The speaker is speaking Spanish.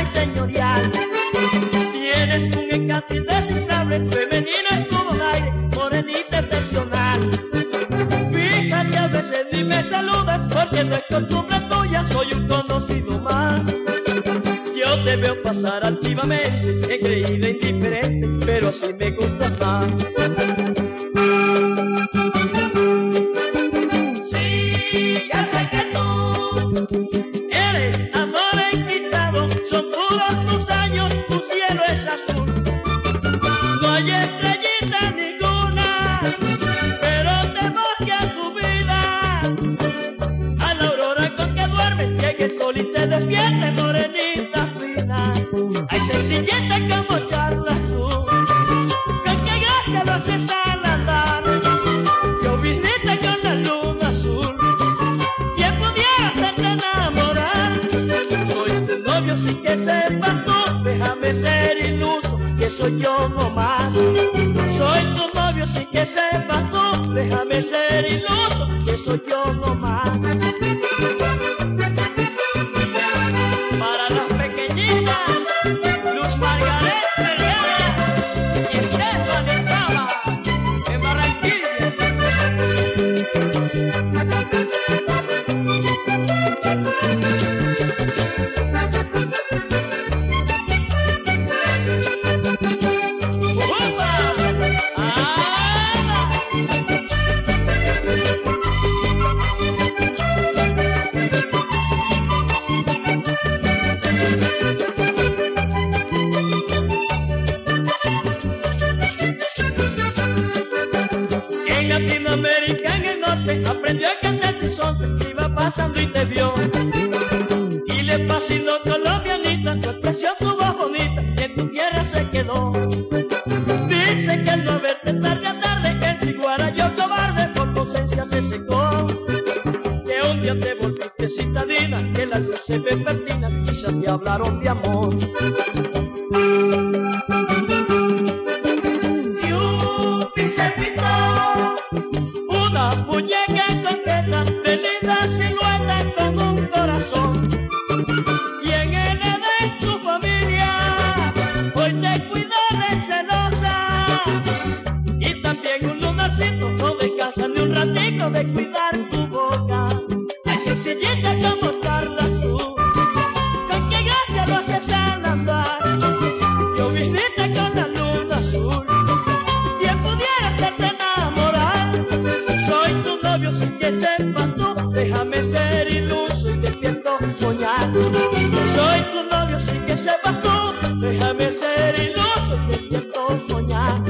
y señorial. Tienes un encanto indescifrable, femenina en todo el aire, morenita excepcional. Fíjate a veces ni me saludas, porque no es costumbre tuya, soy un conocido más. Yo te veo pasar activamente, creída e indiferente, pero así me gusta más. Sol y te despierte, morenita fina. Hay sencillita como charlas tú, con qué gracia lo haces al andar. Yo viniste con la luna azul, ¿quién pudiera hacerte enamorar? Soy tu novio sin que sepas tú, déjame ser iluso, que soy yo nomás. Soy tu novio sin que sepas norte, aprendió a cantar su son, iba pasando y te vio. Y le fascinó colombianita, tu expresión tu voz bonita, y en tu tierra se quedó. Dice que al no verte tarde a tarde, que en Siguara yo cobarde, por tu ausencia se secó. Que un día te volviste citadina, que la luz se vespertina, quizás te hablaron de amor. Yupi se pintó una muñeca sepas tú, déjame ser iluso y me siento soñar.